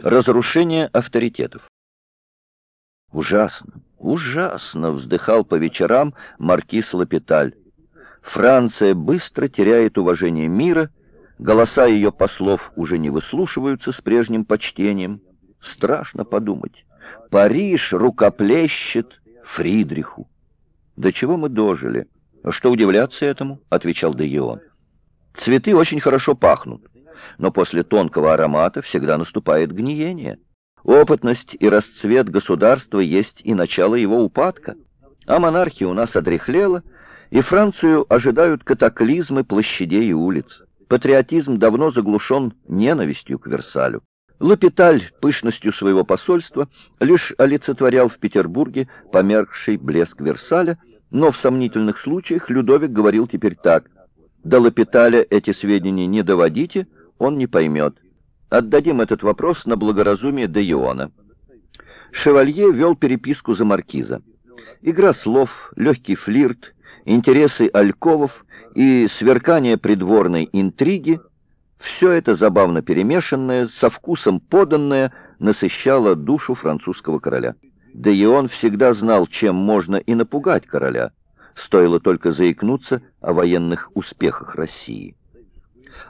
Разрушение авторитетов. Ужасно, ужасно, вздыхал по вечерам маркиз Лапиталь. Франция быстро теряет уважение мира, голоса ее послов уже не выслушиваются с прежним почтением. Страшно подумать. Париж рукоплещет Фридриху. До чего мы дожили? Что удивляться этому? отвечал Деион. Цветы очень хорошо пахнут, но после тонкого аромата всегда наступает гниение. Опытность и расцвет государства есть и начало его упадка. А монархия у нас одряхлела, и Францию ожидают катаклизмы площадей и улиц. Патриотизм давно заглушен ненавистью к Версалю. Лапиталь пышностью своего посольства лишь олицетворял в Петербурге померкший блеск Версаля, но в сомнительных случаях Людовик говорил теперь так. До Лапиталя эти сведения не доводите, он не поймет. Отдадим этот вопрос на благоразумие де Иона. Шевалье вел переписку за маркиза. Игра слов, легкий флирт, интересы альковов и сверкание придворной интриги — все это забавно перемешанное, со вкусом поданное, насыщало душу французского короля. Да и он всегда знал, чем можно и напугать короля. Стоило только заикнуться о военных успехах России.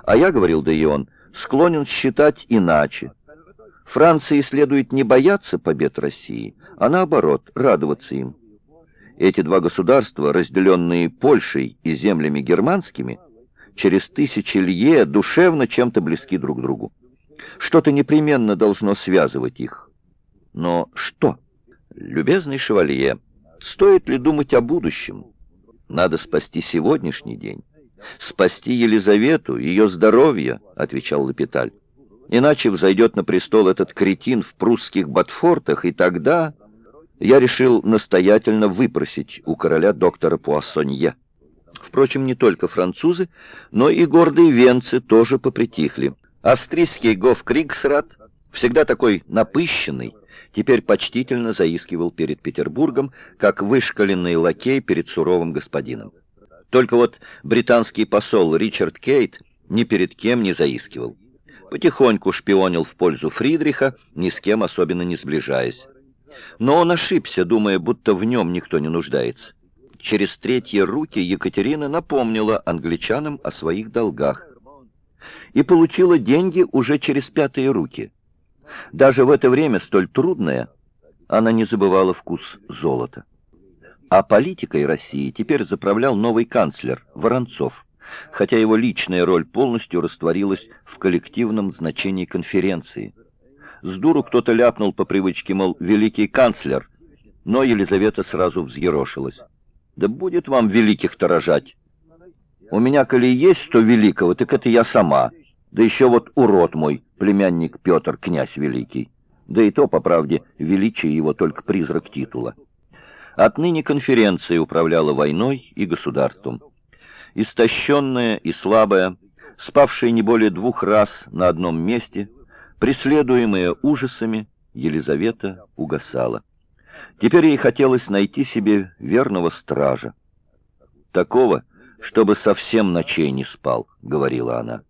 А я, говорил Деион, склонен считать иначе. Франции следует не бояться побед России, а наоборот, радоваться им. Эти два государства, разделенные Польшей и землями германскими, через тысячи лье душевно чем-то близки друг другу. Что-то непременно должно связывать их. Но что? Любезный шевалье, стоит ли думать о будущем? Надо спасти сегодняшний день. «Спасти Елизавету, ее здоровье», — отвечал Лапиталь. «Иначе взойдет на престол этот кретин в прусских ботфортах, и тогда...» Я решил настоятельно выпросить у короля доктора Пуассонье. Впрочем, не только французы, но и гордые венцы тоже попритихли. Австрийский гоф Кригсрат, всегда такой напыщенный, теперь почтительно заискивал перед Петербургом, как вышкаленный лакей перед суровым господином. Только вот британский посол Ричард Кейт ни перед кем не заискивал. Потихоньку шпионил в пользу Фридриха, ни с кем особенно не сближаясь. Но он ошибся, думая, будто в нем никто не нуждается. Через третьи руки Екатерина напомнила англичанам о своих долгах и получила деньги уже через пятые руки. Даже в это время, столь трудное, она не забывала вкус золота. А политикой России теперь заправлял новый канцлер Воронцов, хотя его личная роль полностью растворилась в коллективном значении конференции. С дуру кто-то ляпнул по привычке, мол, великий канцлер, но Елизавета сразу взъерошилась. «Да будет вам великих-то рожать! У меня, коли есть что великого, так это я сама, да еще вот урод мой, племянник Петр, князь великий. Да и то, по правде, величие его только призрак титула». Отныне конференция управляла войной и государством. Истощенная и слабая, спавшая не более двух раз на одном месте, преследуемая ужасами, Елизавета угасала. Теперь ей хотелось найти себе верного стража. Такого, чтобы совсем ночей не спал, говорила она.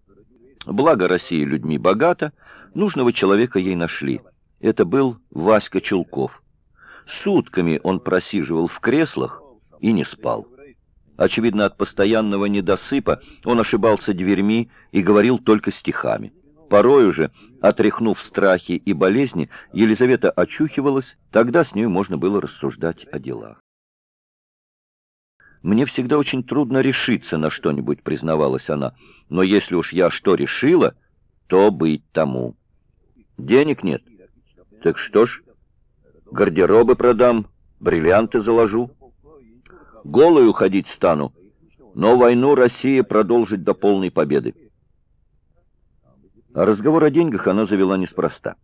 Благо Россия людьми богата, нужного человека ей нашли. Это был Васька Чулков. Сутками он просиживал в креслах и не спал. Очевидно, от постоянного недосыпа он ошибался дверьми и говорил только стихами. Порой уже, отряхнув страхи и болезни, Елизавета очухивалась, тогда с ней можно было рассуждать о делах. «Мне всегда очень трудно решиться на что-нибудь», — признавалась она, «но если уж я что решила, то быть тому. Денег нет. Так что ж, гардеробы продам, бриллианты заложу. Голой уходить стану, но войну Россия продолжит до полной победы. А разговор о деньгах она завела неспроста.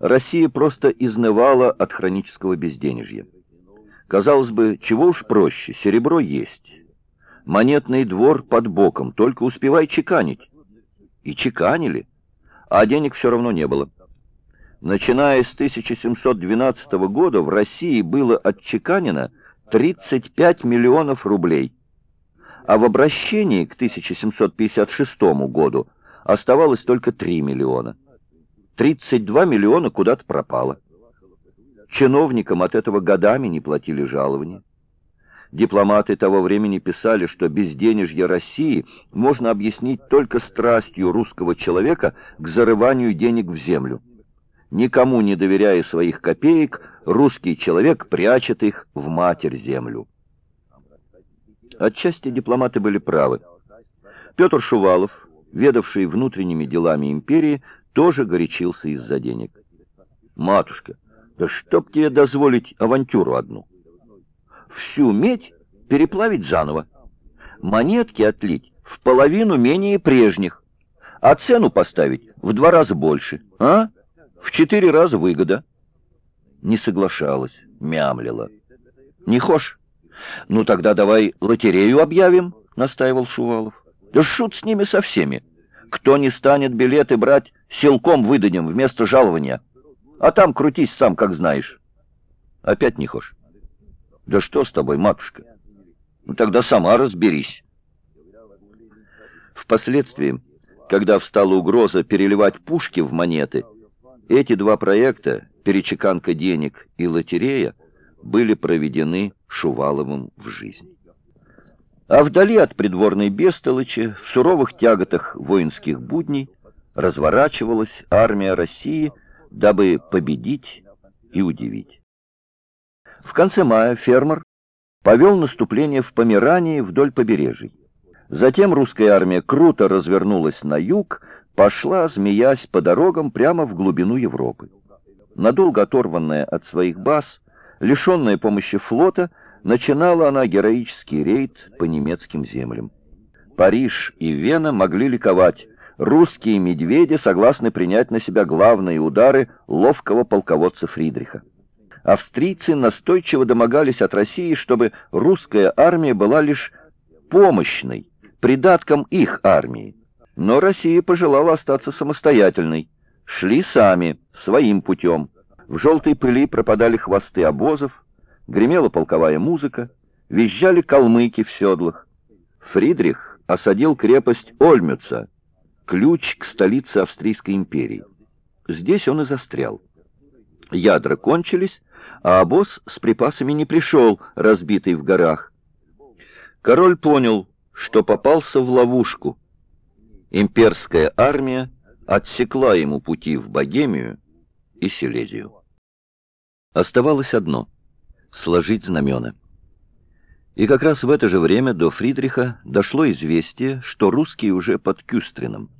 Россия просто изнывала от хронического безденежья. Казалось бы, чего уж проще, серебро есть. Монетный двор под боком, только успевай чеканить. И чеканили, а денег все равно не было. Начиная с 1712 года в России было отчеканено 35 миллионов рублей, а в обращении к 1756 году оставалось только 3 миллиона. 32 миллиона куда-то пропало. Чиновникам от этого годами не платили жалования. Дипломаты того времени писали, что безденежье России можно объяснить только страстью русского человека к зарыванию денег в землю. Никому не доверяя своих копеек, русский человек прячет их в матерь-землю. Отчасти дипломаты были правы. Петр Шувалов, ведавший внутренними делами империи, тоже горячился из-за денег. «Матушка, да чтоб тебе дозволить авантюру одну!» всю медь переплавить заново, монетки отлить в половину менее прежних, а цену поставить в два раза больше, а? В четыре раза выгода. Не соглашалась, мямлила. Не хошь? Ну тогда давай лотерею объявим, настаивал Шувалов. Да шут с ними со всеми. Кто не станет билеты брать, силком выдадим вместо жалования. А там крутись сам, как знаешь. Опять не хошь? Да что с тобой, матушка? Ну тогда сама разберись. Впоследствии, когда встала угроза переливать пушки в монеты, эти два проекта, перечеканка денег и лотерея, были проведены Шуваловым в жизнь. А вдали от придворной бестолочи, в суровых тяготах воинских будней, разворачивалась армия России, дабы победить и удивить. В конце мая фермер повел наступление в Померании вдоль побережий. Затем русская армия круто развернулась на юг, пошла, змеясь по дорогам прямо в глубину Европы. Надолго оторванная от своих баз, лишенная помощи флота, начинала она героический рейд по немецким землям. Париж и Вена могли ликовать. Русские медведи согласны принять на себя главные удары ловкого полководца Фридриха австрийцы настойчиво домогались от России, чтобы русская армия была лишь помощной, придатком их армии. Но Россия пожелала остаться самостоятельной. Шли сами, своим путем. В желтой пыли пропадали хвосты обозов, гремела полковая музыка, визжали калмыки в седлах. Фридрих осадил крепость Ольмюца, ключ к столице Австрийской империи. Здесь он и застрял. Ядра кончились, а обоз с припасами не пришел, разбитый в горах. Король понял, что попался в ловушку. Имперская армия отсекла ему пути в Богемию и Силезию. Оставалось одно — сложить знамена. И как раз в это же время до Фридриха дошло известие, что русские уже под Кюстрином.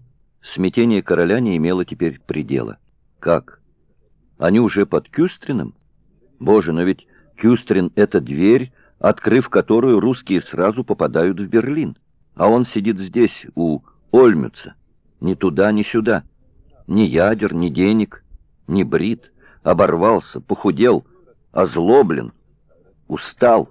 Смятение короля не имело теперь предела. Как? Они уже под Кюстрином? Боже, но ведь Кюстрин — это дверь, открыв которую русские сразу попадают в Берлин. А он сидит здесь, у Ольмюца. Ни туда, ни сюда. Ни ядер, ни денег, ни брит. Оборвался, похудел, озлоблен, устал.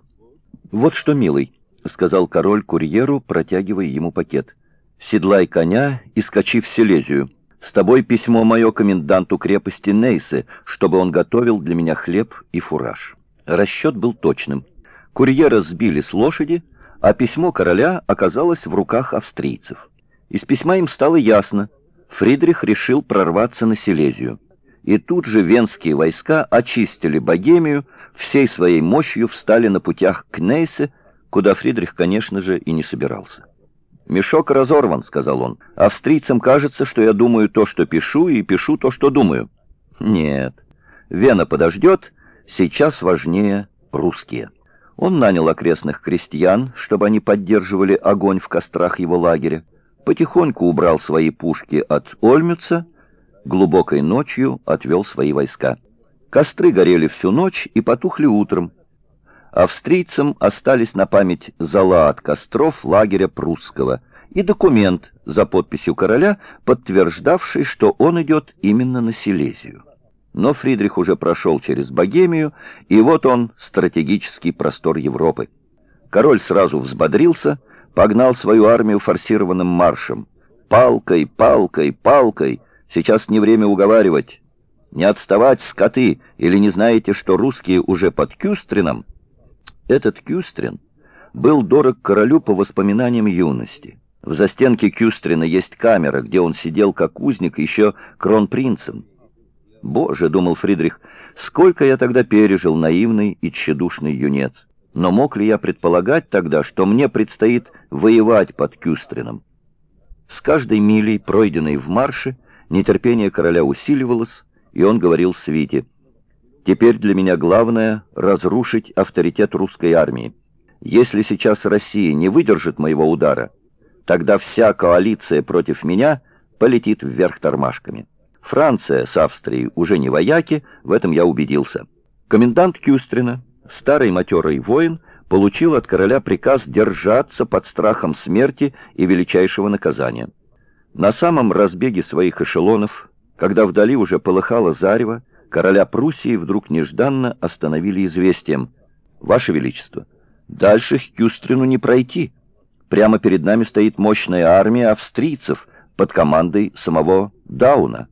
«Вот что, милый», — сказал король курьеру, протягивая ему пакет. «Седлай коня и скачи в Силезию». С тобой письмо мое коменданту крепости Нейсы, чтобы он готовил для меня хлеб и фураж». Расчет был точным. Курьера сбили с лошади, а письмо короля оказалось в руках австрийцев. Из письма им стало ясно. Фридрих решил прорваться на Силезию. И тут же венские войска очистили Богемию, всей своей мощью встали на путях к Нейсе, куда Фридрих, конечно же, и не собирался. «Мешок разорван», — сказал он. «Австрийцам кажется, что я думаю то, что пишу, и пишу то, что думаю». «Нет, Вена подождет, сейчас важнее русские». Он нанял окрестных крестьян, чтобы они поддерживали огонь в кострах его лагеря, потихоньку убрал свои пушки от Ольмюца, глубокой ночью отвел свои войска. Костры горели всю ночь и потухли утром, австрийцам остались на память зала от костров лагеря прусского и документ за подписью короля, подтверждавший, что он идет именно на Силезию. Но Фридрих уже прошел через Богемию, и вот он, стратегический простор Европы. Король сразу взбодрился, погнал свою армию форсированным маршем. «Палкой, палкой, палкой! Сейчас не время уговаривать! Не отставать, скоты! Или не знаете, что русские уже под Кюстрином?» Этот Кюстрин был дорог королю по воспоминаниям юности. В застенке Кюстрина есть камера, где он сидел как узник еще кронпринцем. Боже, думал Фридрих, сколько я тогда пережил, наивный и тщедушный юнец. Но мог ли я предполагать тогда, что мне предстоит воевать под Кюстрином? С каждой милей, пройденной в марше, нетерпение короля усиливалось, и он говорил свите, «Теперь для меня главное — разрушить авторитет русской армии. Если сейчас Россия не выдержит моего удара, тогда вся коалиция против меня полетит вверх тормашками. Франция с Австрией уже не вояки, в этом я убедился. Комендант Кюстрина, старый матерый воин, получил от короля приказ держаться под страхом смерти и величайшего наказания. На самом разбеге своих эшелонов, когда вдали уже полыхало зарево, короля Пруссии вдруг нежданно остановили известием. «Ваше Величество, дальше к Кюстрину не пройти. Прямо перед нами стоит мощная армия австрийцев под командой самого Дауна».